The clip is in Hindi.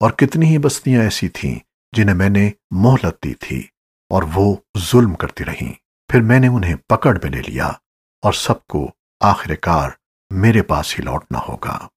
और कितनी ही बस्तियाँ ऐसी थीं जिन्हें मैंने मोहलत दी थी और वो जुल्म करती रहीं। फिर मैंने उन्हें पकड़ में ले लिया और सबको आखिरकार मेरे पास ही लौटना होगा।